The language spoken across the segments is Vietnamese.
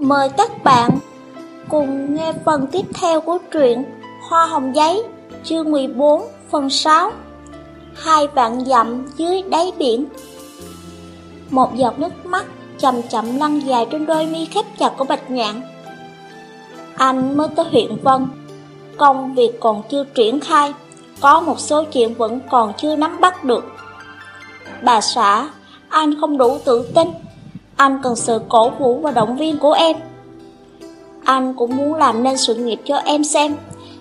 Mời các bạn cùng nghe phần tiếp theo của truyện Hoa Hồng Giấy, chương 14, phần 6 Hai vạn dặm dưới đáy biển. Một giọt nước mắt chậm chậm lăn dài trên đôi mi khép chặt của Bạch Nhạn. Anh mới tới huyện Vân. Công việc còn chưa triển khai Có một số chuyện vẫn còn chưa nắm bắt được. Bà xã, anh không đủ tự tin anh cần sự cổ vũ và động viên của em. Anh cũng muốn làm nên sự nghiệp cho em xem.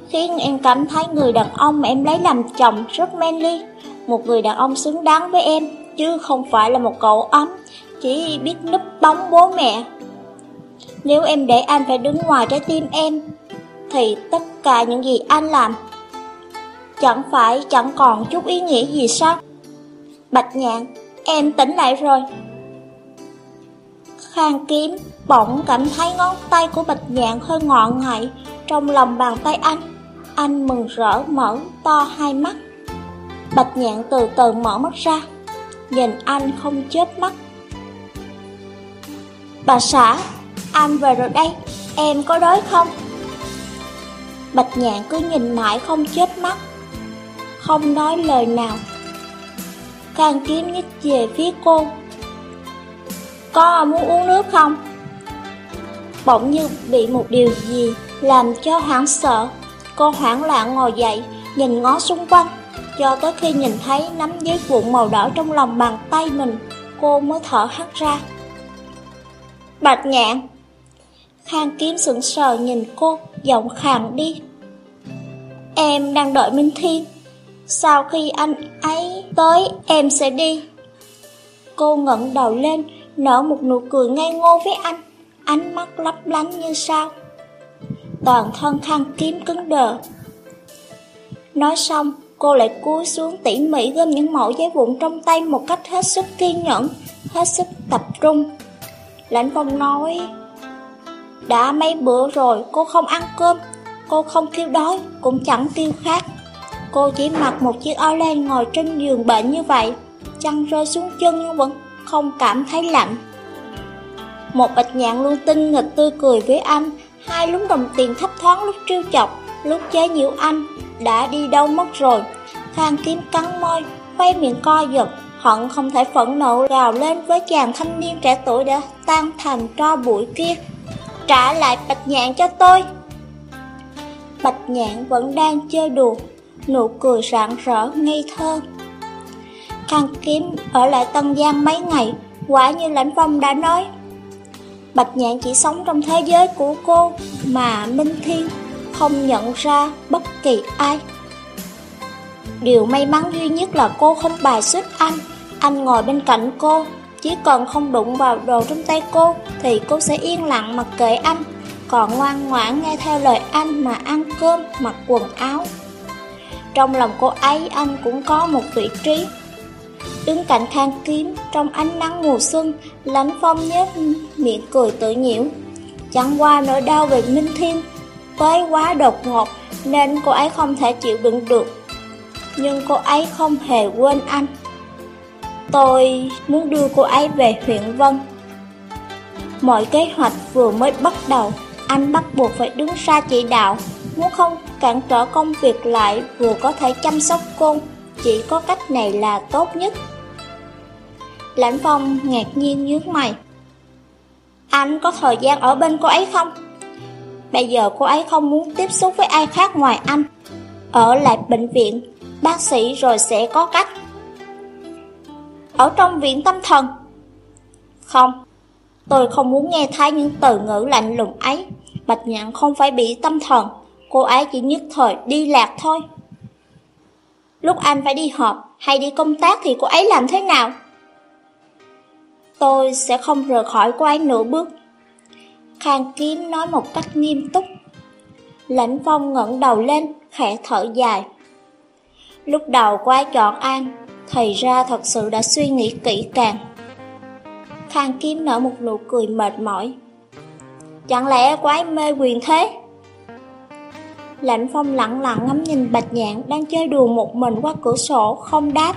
Khiến em cảm thấy người đàn ông mà em lấy làm chồng rất manly Một người đàn ông xứng đáng với em Chứ không phải là một cậu ấm Chỉ biết núp bóng bố mẹ. Nếu em để anh phải đứng ngoài trái tim em Thì tất cả những gì anh làm Chẳng phải chẳng còn chút ý nghĩa gì sao? Bạch nhạn, em tỉnh lại rồi. Khang kiếm bỗng cảm thấy ngón tay của bạch nhạn hơi ngọn ngậy Trong lòng bàn tay anh. Anh mừng rỡ mở to hai mắt. Bạch nhạn từ từ mở mắt ra Nhìn anh không chớp mắt. Bà xã, anh về rồi đây, em có đói không? Bạch nhạn cứ nhìn mãi không chớp mắt Không nói lời nào. Khang kiếm nhích về phía cô có muốn uống nước không? Bỗng như bị một điều gì làm cho hoảng sợ Cô hoảng loạn ngồi dậy, nhìn ngó xung quanh Cho tới khi nhìn thấy nắm giấy vụn màu đỏ trong lòng bàn tay mình Cô mới thở hắt ra. Bạch nhạn Khang kiếm sững sờ nhìn cô, giọng khàn đi. Em đang đợi Minh Thiên Sau khi anh ấy tới em sẽ đi. Cô ngẩng đầu lên Nở một nụ cười ngây ngô với anh Ánh mắt lấp lánh như sao Toàn thân khăn kiếm cứng đờ Nói xong Cô lại cúi xuống tỉ mỉ gom những mẫu giấy vụn trong tay một cách hết sức kiên nhẫn, hết sức tập trung. Lãnh phong nói, đã mấy bữa rồi cô không ăn cơm, cô không kêu đói, cũng chẳng kêu khát. Cô chỉ mặc một chiếc áo len ngồi trên giường bệnh như vậy, chăn rơi xuống chân nhưng vẫn không cảm thấy lạnh. Một bạch nhạn luôn tinh nghịch tươi cười với anh, hai lúng đồng tiền thấp thoáng lúc trêu chọc, lúc chế nhiễu anh, đã đi đâu mất rồi. Khang kiếm cắn môi, khoe miệng co giật, hận không thể phẫn nộ gào lên với chàng thanh niên trẻ tuổi đã tan thành tro bụi kia. Trả lại bạch nhạn cho tôi. Bạch nhạn vẫn đang chơi đùa, nụ cười rạng rỡ ngây thơ. Khang kiếm ở lại Tân Giang mấy ngày, quả như lãnh phong đã nói. Bạch nhạn chỉ sống trong thế giới của cô mà Minh Thiên không nhận ra bất kỳ ai. Điều may mắn duy nhất là cô không bài xích anh, anh ngồi bên cạnh cô, chỉ cần không đụng vào đồ trong tay cô thì cô sẽ yên lặng mặc kệ anh, còn ngoan ngoãn nghe theo lời anh mà ăn cơm, mặc quần áo. Trong lòng cô ấy anh cũng có một vị trí. Đứng cạnh khang kiếm, trong ánh nắng mùa xuân, lãnh phong nhếch miệng cười tự nhiễu. Chẳng qua nỗi đau về Minh Thiên, tới quá đột ngột nên cô ấy không thể chịu đựng được. Nhưng cô ấy không hề quên anh. Tôi muốn đưa cô ấy về huyện Vân. Mọi kế hoạch vừa mới bắt đầu, anh bắt buộc phải đứng ra chỉ đạo, muốn không cản trở công việc lại vừa có thể chăm sóc cô, chỉ có cách này là tốt nhất. Lãnh Phong ngạc nhiên nhướng mày. Anh có thời gian ở bên cô ấy không? Bây giờ cô ấy không muốn tiếp xúc với ai khác ngoài anh. Ở lại bệnh viện, bác sĩ rồi sẽ có cách. Ở trong viện tâm thần? Không, tôi không muốn nghe thấy những từ ngữ lạnh lùng ấy. Bạch Nhạn không phải bị tâm thần, cô ấy chỉ nhất thời đi lạc thôi. Lúc anh phải đi họp hay đi công tác thì cô ấy làm thế nào? Tôi sẽ không rời khỏi cô ấy nửa bước. Khang Kiếm nói một cách nghiêm túc. Lãnh Phong ngẩng đầu lên, khẽ thở dài. Lúc đầu cô ấy chọn An, thầy ra thật sự đã suy nghĩ kỹ càng. Khang Kiếm nở một nụ cười mệt mỏi. Chẳng lẽ cô ấy mê quyền thế? Lãnh Phong lặng lặng ngắm nhìn Bạch Nhạn đang chơi đùa một mình qua cửa sổ, không đáp.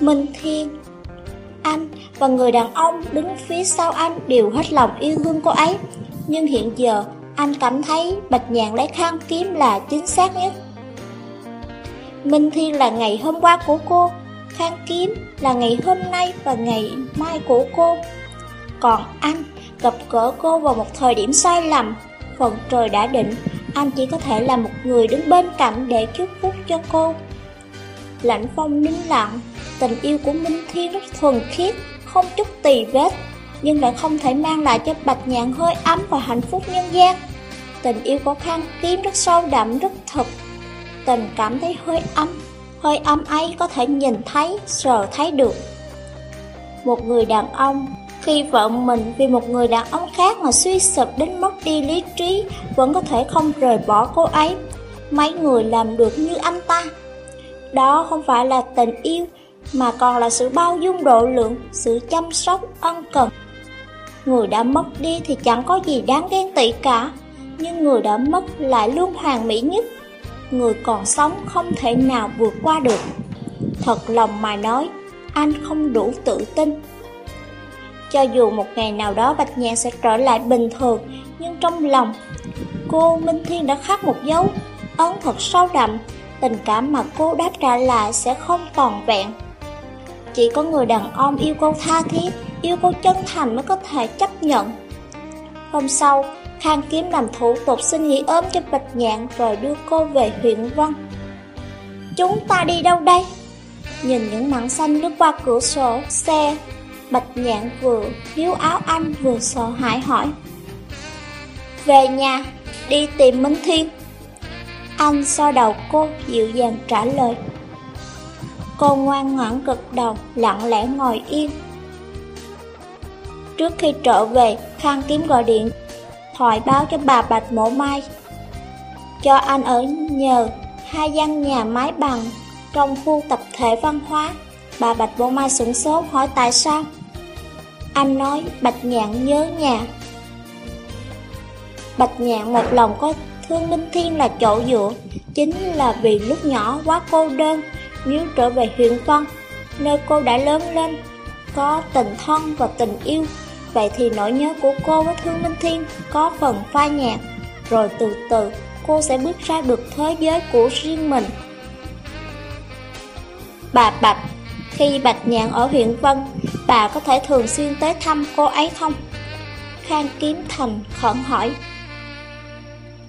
Minh Thiên, anh, và người đàn ông đứng phía sau anh đều hết lòng yêu thương cô ấy. Nhưng hiện giờ, anh cảm thấy Bạch nhàn lấy khăn kiếm là chính xác nhất. Minh Thiên là ngày hôm qua của cô, khăn kiếm là ngày hôm nay và ngày mai của cô. Còn anh gặp gỡ cô vào một thời điểm sai lầm, phần trời đã định, anh chỉ có thể là một người đứng bên cạnh để chúc phúc cho cô. Lạnh phong nín lặng, tình yêu của Minh Thiên rất thuần khiết, không chút tì vết, nhưng lại không thể mang lại cho Bạch Nhạn hơi ấm và hạnh phúc nhân gian. Tình yêu của Khang Kiếm rất sâu đậm, rất thật. Tình cảm thấy hơi ấm, hơi ấm ấy có thể nhìn thấy, sờ thấy được. Một người đàn ông khi vợ mình vì một người đàn ông khác mà suy sụp đến mất đi lý trí, vẫn có thể không rời bỏ cô ấy. Mấy người làm được như anh ta. Đó không phải là tình yêu, mà còn là sự bao dung độ lượng, sự chăm sóc, ân cần. Người đã mất đi thì chẳng có gì đáng ghen tị cả, nhưng người đã mất lại luôn hoàn mỹ nhất. Người còn sống không thể nào vượt qua được. Thật lòng mà nói, anh không đủ tự tin. Cho dù một ngày nào đó Bạch Nhạn sẽ trở lại bình thường, nhưng trong lòng, cô Minh Thiên đã khắc một dấu, ấn thật sâu đậm, tình cảm mà cô đáp trả lại sẽ không toàn vẹn. Chỉ có người đàn ông yêu cô tha thiết, yêu cô chân thành mới có thể chấp nhận. Hôm sau, Khang Kiếm làm thủ tục xin nghỉ ốm cho Bạch Nhạn rồi đưa cô về huyện Vân. Chúng ta đi đâu đây? Nhìn những mảng xanh lướt qua cửa sổ, xe, Bạch Nhạn vừa hiếu áo anh vừa sợ hãi hỏi. Về nhà, đi tìm Minh Thiên. Anh so đầu cô dịu dàng trả lời. Cô ngoan ngoãn gật đầu, lặng lẽ ngồi yên. Trước khi trở về, Khang Kiếm gọi điện, thoại báo cho bà Bạch Mộ Mai. Cho anh ở nhờ hai gian nhà mái bằng trong khu tập thể văn hóa. Bà Bạch Mộ Mai sửng sốt hỏi tại sao. Anh nói Bạch Nhạn nhớ nhà. Bạch Nhạn một lòng có thương Minh Thiên là chỗ dựa, chính là vì lúc nhỏ quá cô đơn, nếu trở về huyện Vân, nơi cô đã lớn lên, có tình thân và tình yêu, vậy thì nỗi nhớ của cô với Thương Minh Thiên có phần phai nhạt, rồi từ từ cô sẽ bước ra được thế giới của riêng mình. Bà Bạch Khi Bạch Nhạn ở huyện Vân, bà có thể thường xuyên tới thăm cô ấy không? Khang Kiếm Thành khẩn hỏi.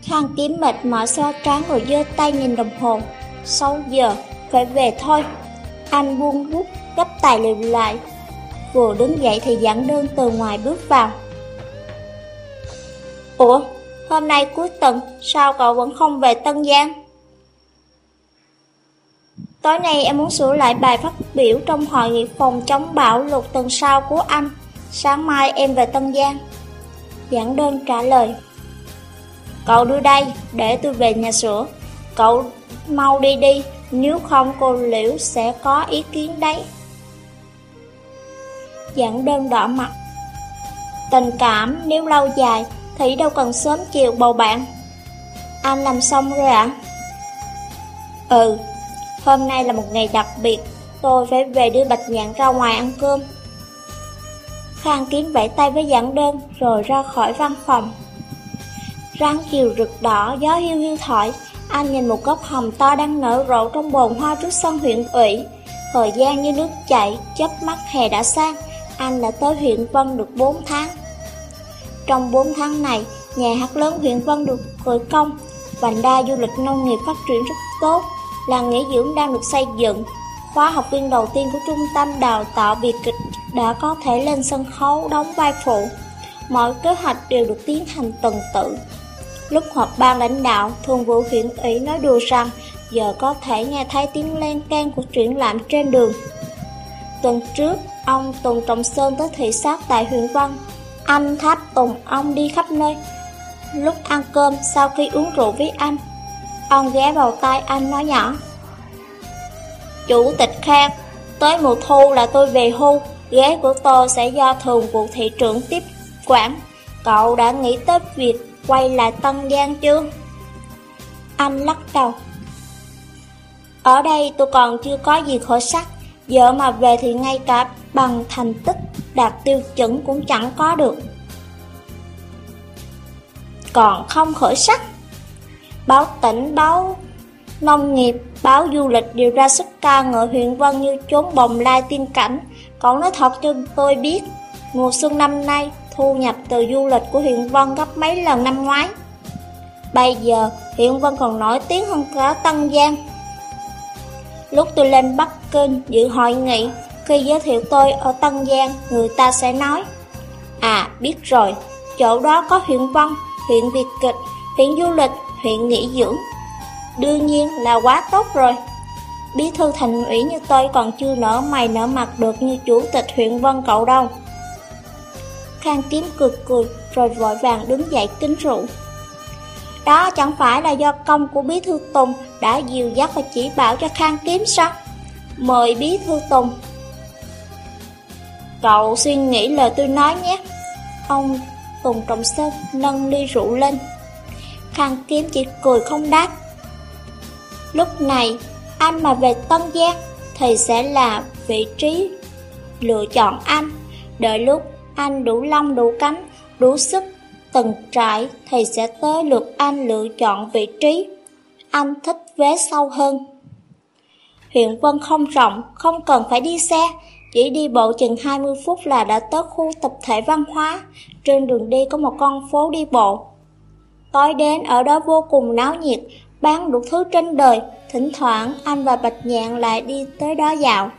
Khang Kiếm mệt mỏi xoa trán rồi giơ tay nhìn đồng hồ. 6 giờ phải về thôi. Anh buông bút, gấp tài liệu lại. Vừa đứng dậy thì giảng đơn từ ngoài bước vào. Ủa, hôm nay cuối tuần, sao cậu vẫn không về Tân Giang? Tối nay em muốn sửa lại bài phát biểu trong hội nghị phòng chống bão lụt tuần sau của anh. Sáng mai em về Tân Giang. Giảng đơn trả lời. Cậu đưa đây, để tôi về nhà sửa. Cậu mau đi đi, nếu không, cô Liễu sẽ có ý kiến đấy. Giảng đơn đỏ mặt. Tình cảm nếu lâu dài Thì đâu cần sớm chiều bầu bạn. Anh làm xong rồi ạ? À? Ừ Hôm nay là một ngày đặc biệt. Tôi phải về đưa Bạch Nhạn ra ngoài ăn cơm. Khang kiếm vẫy tay với giảng đơn Rồi ra khỏi văn phòng. Ráng chiều rực đỏ, Gió hiu hiu thổi anh nhìn một gốc hồng to đang nở rộ trong bồn hoa trước sân huyện ủy. Thời gian như nước chảy, chớp mắt hè đã sang, anh đã tới huyện Vân được 4 tháng. Trong 4 tháng này, nhà hát lớn huyện Vân được khởi công, vành đai du lịch nông nghiệp phát triển rất tốt, làng nghỉ dưỡng đang được xây dựng. Khóa học viên đầu tiên của trung tâm đào tạo biệt kịch đã có thể lên sân khấu đóng vai phụ. Mọi kế hoạch đều được tiến hành tuần tự, Lúc họp ban lãnh đạo, thường vụ huyện ủy nói đùa rằng giờ có thể nghe thấy tiếng len can của triển lãm trên đường. Tuần trước, ông Tùng Trọng Sơn tới thị sát tại huyện Văn. Anh tháp tùng ông đi khắp nơi. Lúc ăn cơm, sau khi uống rượu với anh, ông ghé vào tay anh nói nhỏ. Chủ tịch Khang, tới mùa thu là tôi về hưu, ghế của tôi sẽ do thường vụ thị trưởng tiếp quản. Cậu đã nghĩ tới việc quay lại Tân Giang chưa? Anh lắc đầu. Ở đây tôi còn chưa có gì khởi sắc, Giờ mà về thì ngay cả bằng thành tích đạt tiêu chuẩn cũng chẳng có được. Còn không khởi sắc. Báo tỉnh, báo nông nghiệp, báo du lịch đều ra sức ca ngợi huyện Vân như chốn bồng lai tiên cảnh. Cậu nói thật cho tôi biết, mùa xuân năm nay thu nhập từ du lịch của huyện Vân gấp mấy lần năm ngoái. Bây giờ, huyện Vân còn nổi tiếng hơn cả Tân Giang. Lúc tôi lên Bắc Kinh dự hội nghị, khi giới thiệu tôi ở Tân Giang, người ta sẽ nói À, biết rồi, chỗ đó có huyện Vân, huyện Việt Kịch, huyện du lịch, huyện nghỉ dưỡng. Đương nhiên là quá tốt rồi. Bí thư thành ủy như tôi còn chưa nở mày nở mặt được như chủ tịch huyện Vân cậu đâu. Khang Kiếm cười cười rồi vội vàng đứng dậy kính rượu. Đó chẳng phải là do công của Bí Thư Tùng đã dìu dắt và chỉ bảo cho Khang Kiếm sao? Mời Bí Thư Tùng. Cậu suy nghĩ lời tôi nói nhé. Ông Tùng Trọng Sơn nâng ly rượu lên. Khang Kiếm chỉ cười không đáp. Lúc này, anh mà về Tân Giang thì sẽ là vị trí lựa chọn anh. Đợi lúc anh đủ lông đủ cánh, đủ sức từng trải thì sẽ tới lượt anh lựa chọn vị trí. Anh thích vé sâu hơn. Huyện Vân không rộng, không cần phải đi xe, chỉ đi bộ chừng 20 phút là đã tới khu tập thể văn hóa. Trên đường đi có một con phố đi bộ. Tối đến ở đó vô cùng náo nhiệt, bán đủ thứ trên đời, thỉnh thoảng anh và Bạch Nhạn lại đi tới đó dạo.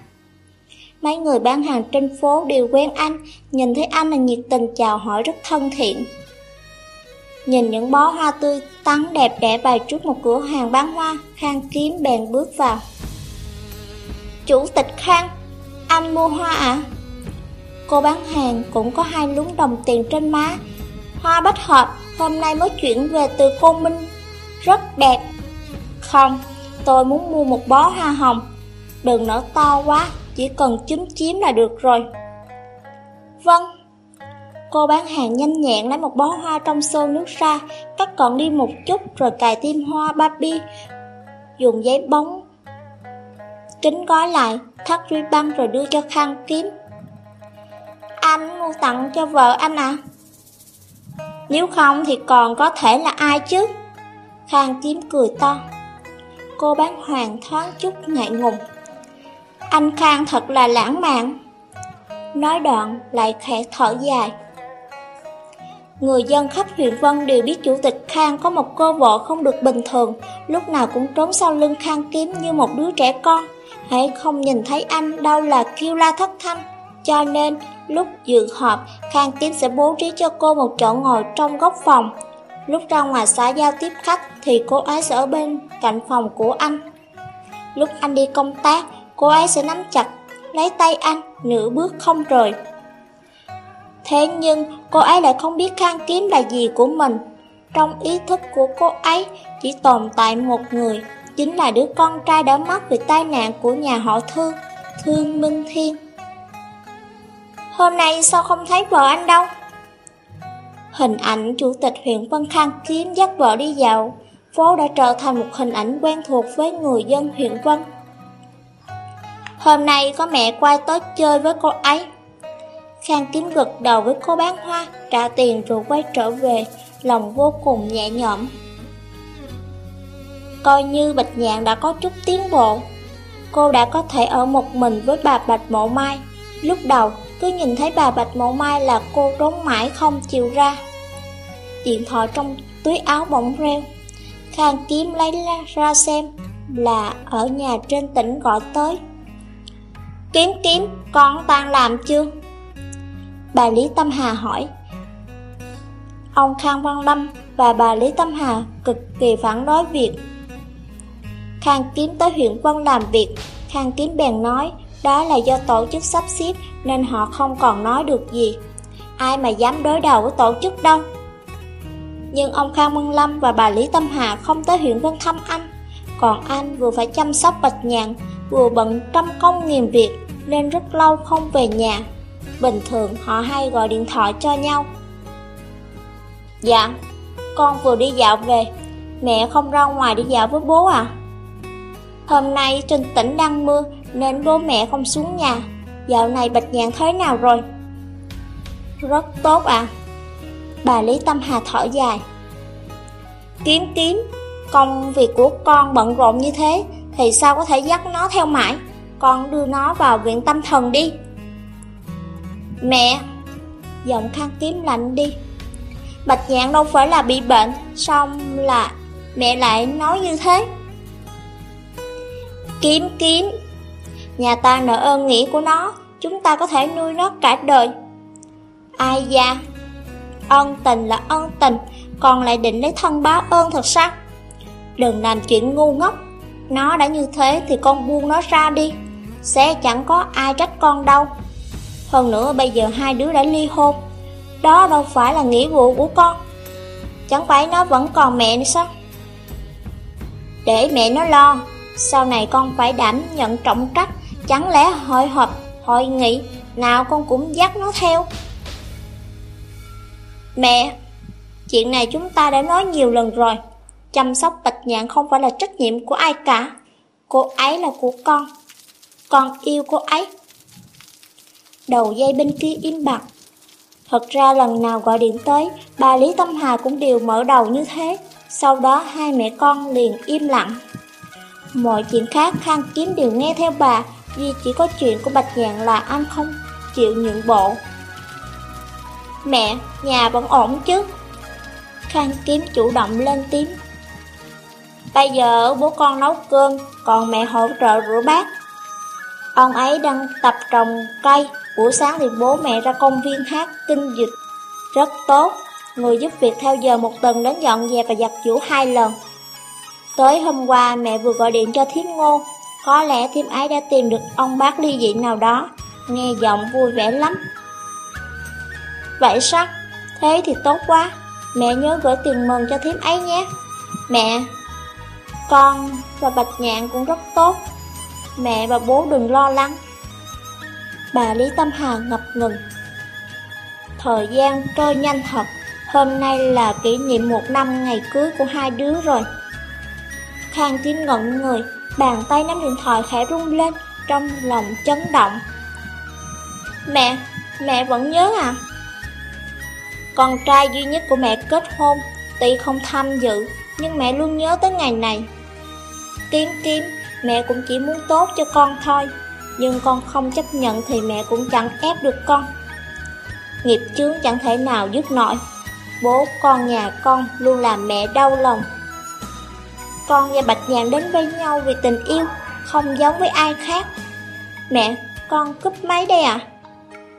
Mấy người bán hàng trên phố đều quen anh, nhìn thấy anh là nhiệt tình chào hỏi rất thân thiện. Nhìn những bó hoa tươi tắn đẹp đẽ bày trước một cửa hàng bán hoa, Khang Kiếm bèn bước vào. Chủ tịch Khang, anh mua hoa à? Cô bán hàng cũng có hai lúng đồng tiền trên má. Hoa bách hợp, hôm nay mới chuyển về từ Côn Minh, rất đẹp. Không, tôi muốn mua một bó hoa hồng, đừng nở to quá, chỉ cần chúm chiếm là được rồi. Vâng. Cô bán hàng nhanh nhẹn lấy một bó hoa trong xô nước ra, cắt còn đi một chút rồi cài thêm hoa baby, dùng giấy bóng kính gói lại, thắt ri băng rồi đưa cho khăn kiếm. Anh mua tặng cho vợ anh à? Nếu không thì còn có thể là ai chứ? Khang kiếm cười to. Cô bán hoàng thoáng chút ngại ngùng. Anh Khang thật là lãng mạn. Nói đoạn lại khẽ thở dài. Người dân khắp huyện Vân đều biết chủ tịch Khang có một cô vợ không được bình thường, lúc nào cũng trốn sau lưng Khang kiếm như một đứa trẻ con. Hãy không nhìn thấy anh đâu là kêu la thất thanh. Cho nên, lúc dự họp, Khang kiếm sẽ bố trí cho cô một chỗ ngồi trong góc phòng. Lúc ra ngoài xã giao tiếp khách thì cô ấy sẽ ở bên cạnh phòng của anh. Lúc anh đi công tác, cô ấy sẽ nắm chặt, lấy tay anh, nửa bước không rời. Thế nhưng, cô ấy lại không biết khang kiếm là gì của mình. Trong ý thức của cô ấy chỉ tồn tại một người, chính là đứa con trai đã mất vì tai nạn của nhà họ Thương, Thương Minh Thiên. Hôm nay sao không thấy vợ anh đâu? Hình ảnh chủ tịch huyện Vân Khang Kiếm dắt vợ đi dạo, phố đã trở thành một hình ảnh quen thuộc với người dân huyện Vân. Hôm nay có mẹ quay tới chơi với cô ấy. Khang Kiếm gật đầu với cô bán hoa, trả tiền rồi quay trở về, lòng vô cùng nhẹ nhõm. Coi như Bạch Nhạn đã có chút tiến bộ, cô đã có thể ở một mình với bà Bạch Mộ Mai. Lúc đầu, cứ nhìn thấy bà Bạch Mộ Mai là cô trốn mãi không chịu ra. Điện thoại trong túi áo bỗng reo. Khang Kiếm lấy ra xem là ở nhà trên tỉnh gọi tới. Kiếm kiếm, con tan làm chưa? Bà Lý Tâm Hà hỏi. Ông Khang Văn Lâm và bà Lý Tâm Hà cực kỳ phản đối việc Khang Kiếm tới huyện quân làm việc, Khang Kiếm bèn nói đó là do tổ chức sắp xếp nên họ không còn nói được gì. Ai mà dám đối đầu với tổ chức đâu. Nhưng ông Khang Văn Lâm và bà Lý Tâm Hà không tới huyện quân thăm anh. Còn anh vừa phải chăm sóc bạch nhạn, vừa bận trăm công nghìn việc nên rất lâu không về nhà. Bình thường họ hay gọi điện thoại cho nhau. Dạ, con vừa đi dạo về, mẹ không ra ngoài đi dạo với bố à? Hôm nay trên tỉnh đang mưa, nên bố mẹ không xuống nhà. Dạo này Bạch Nhạn thế nào rồi? Rất tốt à. Bà Lý Tâm Hà thở dài. Kiếm kiếm, công việc của con bận rộn như thế thì sao có thể dắt nó theo mãi? Con đưa nó vào viện tâm thần đi. Mẹ! Giọng khăn kiếm lạnh đi. Bạch nhạn đâu phải là bị bệnh, xong là mẹ lại nói như thế. Kiếm kiếm! Nhà ta nợ ơn nghĩa của nó, chúng ta có thể nuôi nó cả đời. Ai da? Ân tình là ân tình, còn lại định lấy thân báo ơn thật sao? Đừng làm chuyện ngu ngốc, nó đã như thế thì con buông nó ra đi, sẽ chẳng có ai trách con đâu. Hơn nữa bây giờ hai đứa đã ly hôn. Đó đâu phải là nghĩa vụ của con. Chẳng phải nó vẫn còn mẹ nữa sao? Để mẹ nó lo Sau này con phải đảm nhận trọng trách. Chẳng lẽ hội họp, hội nghị Nào con cũng dắt nó theo? Mẹ Chuyện này chúng ta đã nói nhiều lần rồi. Chăm sóc bệnh nhạn không phải là trách nhiệm của ai cả. Cô ấy là của con. Con yêu cô ấy. Đầu dây bên kia im bặt. Thật ra lần nào gọi điện tới Bà Lý Tâm Hà cũng đều mở đầu như thế. Sau đó hai mẹ con liền im lặng. Mọi chuyện khác Khang Kiếm đều nghe theo bà Vì chỉ có chuyện của Bạch Nhạn là anh không chịu nhượng bộ. Mẹ, nhà vẫn ổn chứ? Khang Kiếm chủ động lên tiếng. Bây giờ bố con nấu cơm, Còn mẹ hỗ trợ rửa bát. Ông ấy đang tập trồng cây. Buổi sáng thì bố mẹ ra công viên hát kinh dịch. Rất tốt, Người giúp việc theo giờ một tuần đến dọn dẹp và giặt giũ hai lần. Tới hôm qua, mẹ vừa gọi điện cho thiếm ngô. Có lẽ thiếm ấy đã tìm được ông bác ly dị nào đó. Nghe giọng vui vẻ lắm. Vậy sao? Thế thì tốt quá. Mẹ nhớ gửi tiền mừng cho thiếm ấy nhé. Mẹ con và Bạch Nhạn cũng rất tốt. Mẹ và bố đừng lo lắng. Bà Lý Tâm Hà ngập ngừng. Thời gian trôi nhanh thật. Hôm nay là kỷ niệm một năm ngày cưới của hai đứa rồi. Khang Tín ngẩn người Bàn tay nắm điện thoại khẽ rung lên Trong lòng chấn động. Mẹ, mẹ vẫn nhớ à? Con trai duy nhất của mẹ kết hôn Tuy không tham dự Nhưng mẹ luôn nhớ tới ngày này. Kiếm kiếm Mẹ cũng chỉ muốn tốt cho con thôi. Nhưng con không chấp nhận thì mẹ cũng chẳng ép được con. Nghiệp chướng chẳng thể nào dứt nổi. Bố con nhà con luôn làm mẹ đau lòng. Con và Bạch Nhàn đến với nhau vì tình yêu Không giống với ai khác. Mẹ, con cúp máy đây à?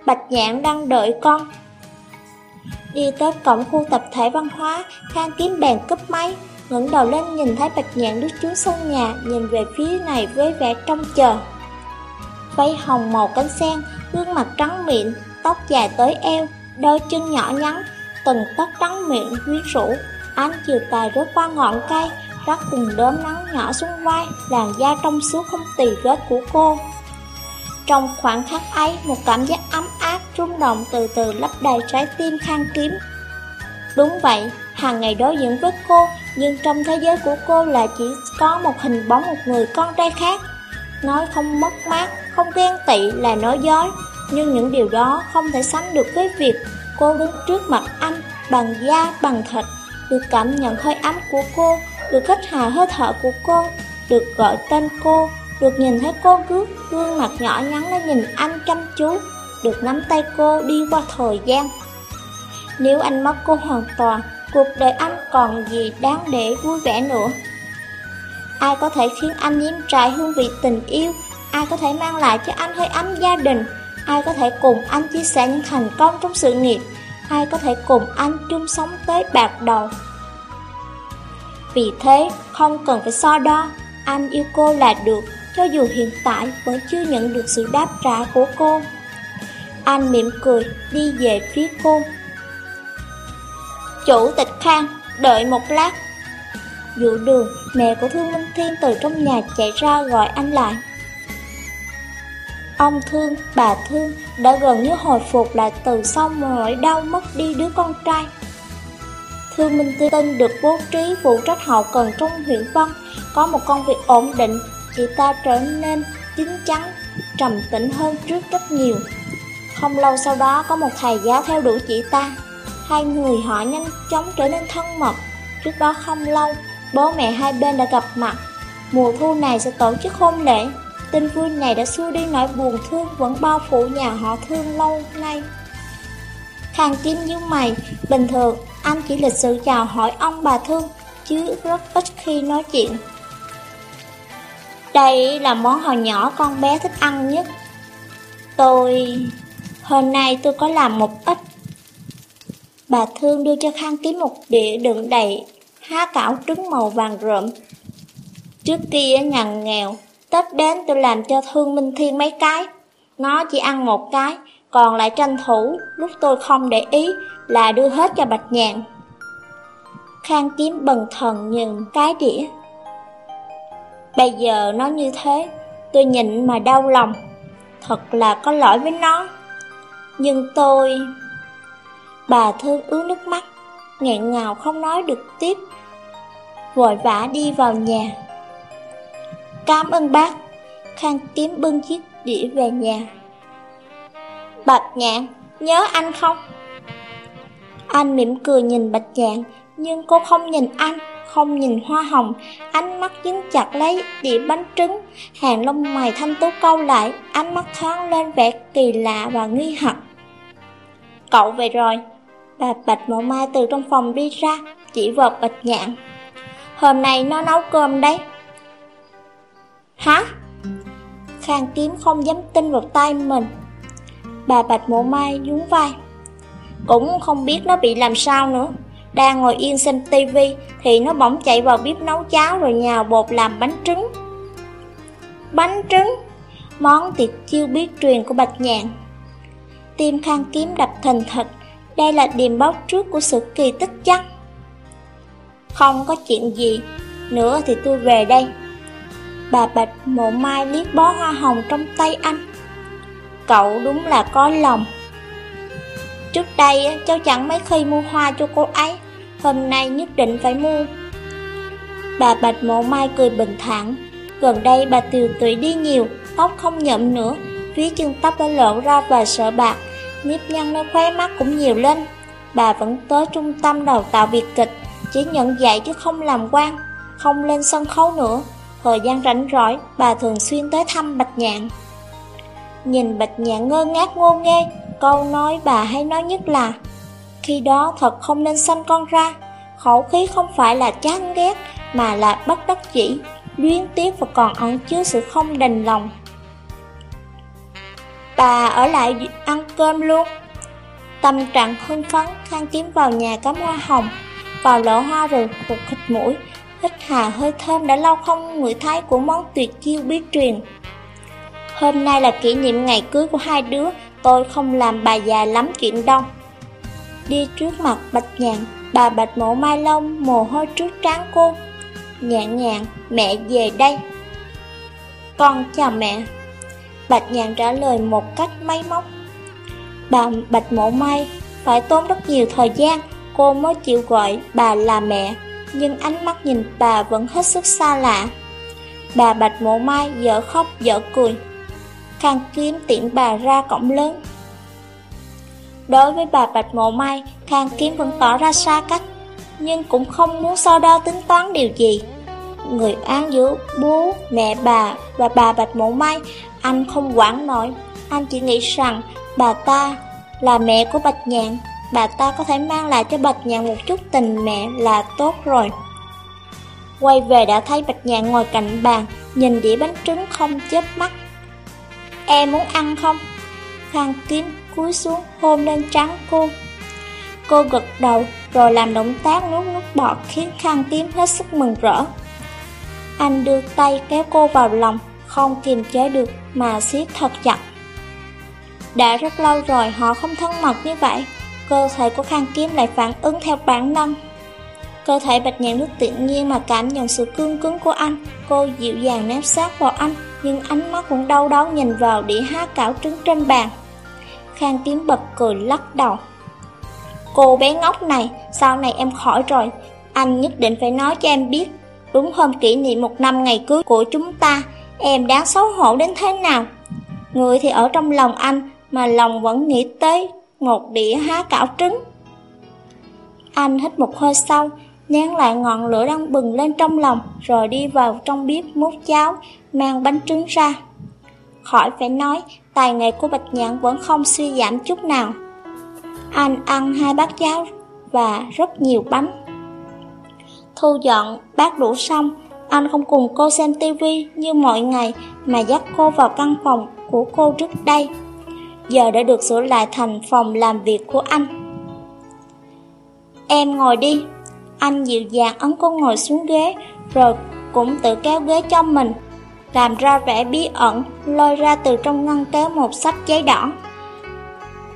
Bạch Nhạn đang đợi con. Đi tới cổng khu tập thể văn hóa Khang kiếm bàn cúp máy ngẩng đầu lên nhìn thấy Bạch Nhạn đứt xuống sân nhà Nhìn về phía này với vẻ trông chờ váy hồng màu cánh sen, gương mặt trắng mịn, tóc dài tới eo, đôi chân nhỏ nhắn, từng tóc trắng miệng quyến rũ. Ánh chiều tài rớt qua ngọn cây, rắc từng đốm nắng nhỏ xuống vai, làn da trong suốt không tì vết của cô. Trong khoảng khắc ấy, một cảm giác ấm áp, rung động từ từ lấp đầy trái tim khang kiếm. Đúng vậy, hàng ngày đối diện với cô, nhưng trong thế giới của cô là chỉ có một hình bóng một người con trai khác. Nói không mất mát, không ghen tị là nói dối Nhưng những điều đó không thể sánh được với việc Cô đứng trước mặt anh bằng da bằng thịt Được cảm nhận hơi ấm của cô Được hít hà hơi thở của cô Được gọi tên cô Được nhìn thấy cô gước, gương mặt nhỏ nhắn lên nhìn anh chăm chú Được nắm tay cô đi qua thời gian Nếu anh mất cô hoàn toàn Cuộc đời anh còn gì đáng để vui vẻ nữa. Ai có thể khiến anh nhiễm trải hương vị tình yêu? Ai có thể mang lại cho anh hơi ấm gia đình? Ai có thể cùng anh chia sẻ những thành công trong sự nghiệp? Ai có thể cùng anh chung sống tới bạc đầu? Vì thế, không cần phải so đo, Anh yêu cô là được, Cho dù hiện tại vẫn chưa nhận được sự đáp trả của cô. Anh mỉm cười, đi về phía cô. Chủ tịch Khang Đợi một lát Dụ đường Mẹ của Thương Minh Thiên từ trong nhà chạy ra gọi anh lại Ông thương, bà thương đã gần như hồi phục lại từ sau nỗi đau mất đi đứa con trai. Thương Minh Tư Tinh được bố trí phụ trách hậu cần trong huyện Văn, có một công việc ổn định, chị ta trở nên chín chắn, trầm tĩnh hơn trước rất nhiều. Không lâu sau đó có một thầy giáo theo đuổi chị ta, hai người họ nhanh chóng trở nên thân mật. Trước đó không lâu, bố mẹ hai bên đã gặp mặt. Mùa thu này sẽ tổ chức hôn lễ. Tin vui này đã xua đi nỗi buồn thương vẫn bao phủ nhà họ thương lâu nay. Hàng Kim như mày, bình thường anh chỉ lịch sự chào hỏi ông bà thương, chứ rất ít khi nói chuyện. Đây là món hồi nhỏ con bé thích ăn nhất. Tôi... Hôm nay tôi có làm một ít. Bà Thương đưa cho Khang kiếm một đĩa đựng đầy há cảo trứng màu vàng rộm Trước kia nhằn nghèo, Tết đến tôi làm cho Thương Minh Thiên mấy cái. Nó chỉ ăn một cái, còn lại tranh thủ, lúc tôi không để ý là đưa hết cho Bạch Nhàn. Khang Kiếm bần thần nhìn cái đĩa. Bây giờ nó như thế, tôi nhịn mà đau lòng. Thật là có lỗi với nó. Nhưng tôi... Bà Thương ướt nước mắt, nghẹn ngào không nói được tiếp. Vội vã đi vào nhà. Cảm ơn bác. Khang Kiếm bưng chiếc đĩa về nhà. Bạch nhạn, nhớ anh không? Anh mỉm cười nhìn bạch nhạn, nhưng cô không nhìn anh, không nhìn hoa hồng, ánh mắt dính chặt lấy đĩa bánh trứng, hàng lông mày thanh tú câu lại, ánh mắt thoáng lên vẻ kỳ lạ và nghi hoặc. Cậu về rồi, bà Bạch Mộ Mai từ trong phòng đi ra, chỉ vào bạch nhạn. Hôm nay nó nấu cơm đấy. Hả? Khang kiếm không dám tin vào tay mình. Bà Bạch Mộ Mai nhún vai. Cũng không biết nó bị làm sao nữa. Đang ngồi yên xem tivi thì nó bỗng chạy vào bếp nấu cháo rồi nhào bột làm bánh trứng. Bánh trứng, món tiệc chiêu biết truyền của Bạch Nhạn. Tim khang kiếm đập thình thịch, đây là điềm báo trước của sự kỳ tích chắc. Không có chuyện gì, nữa thì tôi về đây. Bà Bạch mộ mai liếc bó hoa hồng trong tay anh. Cậu đúng là có lòng. Trước đây cháu chẳng mấy khi mua hoa cho cô ấy Hôm nay nhất định phải mua Bà Bạch Mộ Mai cười bình thản Gần đây bà tiều tụy đi nhiều Tóc không nhậm nữa Phía chân tóc đã lộ ra và sợ bạc Nếp nhăn nơi khóe mắt cũng nhiều lên. Bà vẫn tới trung tâm đào tạo biệt kịch, Chỉ nhận dạy chứ không làm quan, Không lên sân khấu nữa. Thời gian rảnh rỗi, Bà thường xuyên tới thăm Bạch Nhạn. Nhìn Bạch Nhạn ngơ ngác ngô nghê, Câu nói bà hay nói nhất là, Khi đó thật không nên sanh con ra, Khẩu khí không phải là chán ghét Mà là bất đắc dĩ, Luyến tiếc và còn ẩn chứa sự không đành lòng. Bà ở lại ăn cơm luôn. Tâm trạng hưng phấn, Khang kiếm vào nhà cắm hoa hồng, Vào lỗ hoa rồi hụt khịt mũi. Hít hà hơi thơm đã lâu không ngửi thấy của món tuyệt chiêu biết truyền. Hôm nay là kỷ niệm ngày cưới của hai đứa, Tôi không làm bà già lắm chuyện đâu. Đi trước mặt bạch nhạn, Bà bạch mộ mai lông mồ hôi trước trán cô. Nhạn nhạn mẹ về đây. Con chào mẹ. Bạch nhàn trả lời một cách máy móc Bà bạch mộ mai Phải tốn rất nhiều thời gian Cô mới chịu gọi bà là mẹ Nhưng ánh mắt nhìn bà vẫn hết sức xa lạ Bà bạch mộ mai dở khóc dở cười Khang Kiếm tiện bà ra cổng lớn. Đối với bà Bạch Mộ Mai, Khang Kiếm vẫn tỏ ra xa cách, nhưng cũng không muốn so đo tính toán điều gì. Người án giữa bố, mẹ bà và bà Bạch Mộ Mai, anh không quản nổi. Anh chỉ nghĩ rằng bà ta là mẹ của Bạch Nhạn, bà ta có thể mang lại cho Bạch Nhạn một chút tình mẹ là tốt rồi. Quay về đã thấy Bạch Nhạn ngồi cạnh bàn, nhìn đĩa bánh trứng không chớp mắt. Em muốn ăn không? Khang kiếm cúi xuống hôn lên trắng cô. Cô gật đầu rồi làm động tác nuốt nước bọt khiến Khang kiếm hết sức mừng rỡ. Anh đưa tay kéo cô vào lòng, không kiềm chế được mà siết thật chặt. Đã rất lâu rồi họ không thân mật như vậy, cơ thể của Khang Kiếm lại phản ứng theo bản năng. Cơ thể bạch nhạn nước tự nhiên mà cảm nhận sự cương cứng của anh, cô dịu dàng nép sát vào anh, nhưng ánh mắt cũng đau đớn nhìn vào đĩa há cảo trứng trên bàn. Khang Kiếm bật cười lắc đầu. Cô bé ngốc này, sau này em khỏi rồi, anh nhất định phải nói cho em biết. Đúng hôm kỷ niệm một năm ngày cưới của chúng ta, em đáng xấu hổ đến thế nào. Người thì ở trong lòng anh, mà lòng vẫn nghĩ tới một đĩa há cảo trứng. Anh hít một hơi sâu, nén lại ngọn lửa đang bừng lên trong lòng, rồi đi vào trong bếp múc cháo, mang bánh trứng ra. Khỏi phải nói, tài nghệ của Bạch nhãn vẫn không suy giảm chút nào. Anh ăn hai bát cháo và rất nhiều bánh. Thu dọn bát đủ xong, anh không cùng cô xem tivi như mọi ngày mà dắt cô vào căn phòng của cô trước đây. Giờ đã được sửa lại thành phòng làm việc của anh. Em ngồi đi. Anh dịu dàng ấn cô ngồi xuống ghế, rồi cũng tự kéo ghế cho mình, làm ra vẻ bí ẩn, lôi ra từ trong ngăn kéo một sách giấy đỏ.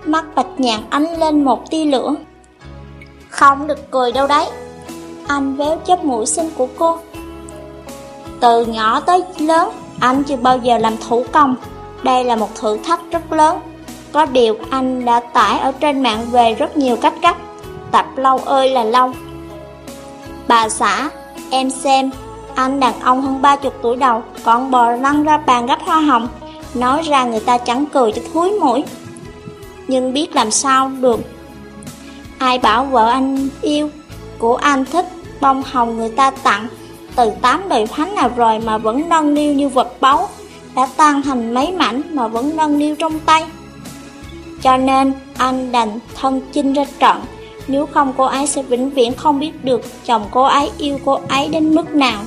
Mắt bạch nhạn ánh lên một tia lửa. Không được cười đâu đấy. Anh véo chớp mũi xinh của cô. Từ nhỏ tới lớn, anh chưa bao giờ làm thủ công. Đây là một thử thách rất lớn. Có điều anh đã tải ở trên mạng về rất nhiều cách cắt. Tập lâu ơi là lâu. Bà xã, em xem, anh đàn ông hơn ba chục tuổi đầu, còn bò lăn ra bàn gấp hoa hồng. Nói ra người ta chẳng cười cho thúi mũi. Nhưng biết làm sao được. Ai bảo vợ anh yêu, của anh thích bông hồng người ta tặng từ tám đời thánh nào rồi mà vẫn nâng niu như vật báu, đã tan thành mấy mảnh mà vẫn nâng niu trong tay. Cho nên anh đành thân chinh ra trận, nếu không cô ấy sẽ vĩnh viễn không biết được chồng cô ấy yêu cô ấy đến mức nào.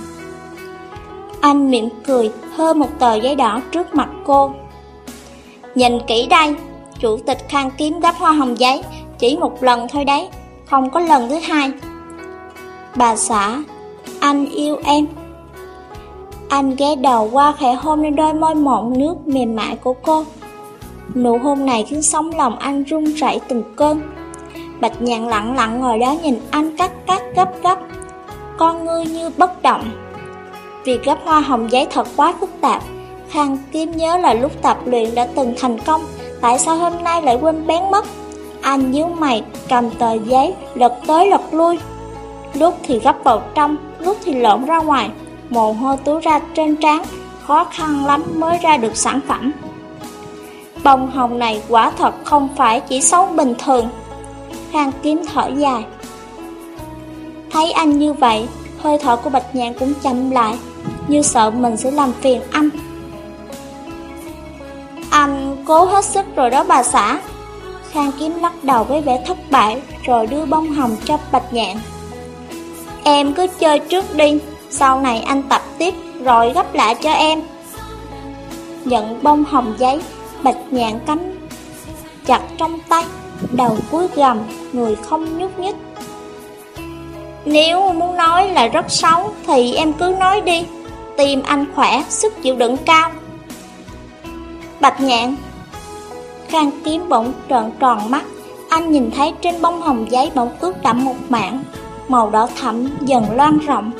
Anh mỉm cười, hơ một tờ giấy đỏ trước mặt cô. Nhìn kỹ đây, chủ tịch khang kiếm gấp hoa hồng giấy, chỉ một lần thôi đấy, không có lần thứ hai. Bà xã anh yêu em. Anh ghé đầu qua khẽ hôn lên đôi môi mọng nước mềm mại của cô. Nụ hôn này khiến sóng lòng anh run rẩy từng cơn. Bạch nhạn lặng lặng ngồi đó nhìn anh cắt cắt gấp gấp. Con ngươi như bất động. Việc gấp hoa hồng giấy thật quá phức tạp. Khang Kim nhớ là lúc tập luyện đã từng thành công. Tại sao hôm nay lại quên bén mất? Anh nhíu mày, cầm tờ giấy, lật tới lật lui. Lúc thì gấp vào trong lúc thì lộn ra ngoài, mồ hôi túa ra trên trán, khó khăn lắm mới ra được sản phẩm. Bông hồng này quả thật không phải chỉ xấu bình thường. Khang kiếm thở dài. Thấy anh như vậy, hơi thở của Bạch Nhạn cũng chậm lại, như sợ mình sẽ làm phiền anh. Anh cố hết sức rồi đó bà xã. Khang kiếm lắc đầu với vẻ thất bại, rồi đưa bông hồng cho Bạch Nhạn. Em cứ chơi trước đi, sau này anh tập tiếp rồi gấp lại cho em. Nhận bông hồng giấy, bạch nhạn cánh chặt trong tay, đầu cúi gầm, người không nhúc nhích. Nếu muốn nói là rất xấu thì em cứ nói đi, tìm anh khỏe, sức chịu đựng cao. Bạch nhạn Khang kiếm bỗng trợn tròn mắt, anh nhìn thấy trên bông hồng giấy bỗng ướt đậm một mảng màu đỏ thẫm dần loan rộng.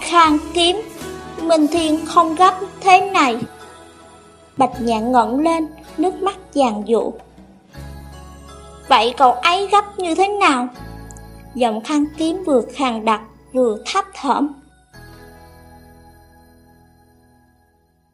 Khang kiếm, Minh Thiên không gấp thế này. Bạch nhạn ngẩng lên, nước mắt giàn dụ. Vậy cậu ấy gấp như thế nào? Giọng khang kiếm vừa khàn đặc vừa thấp thởm.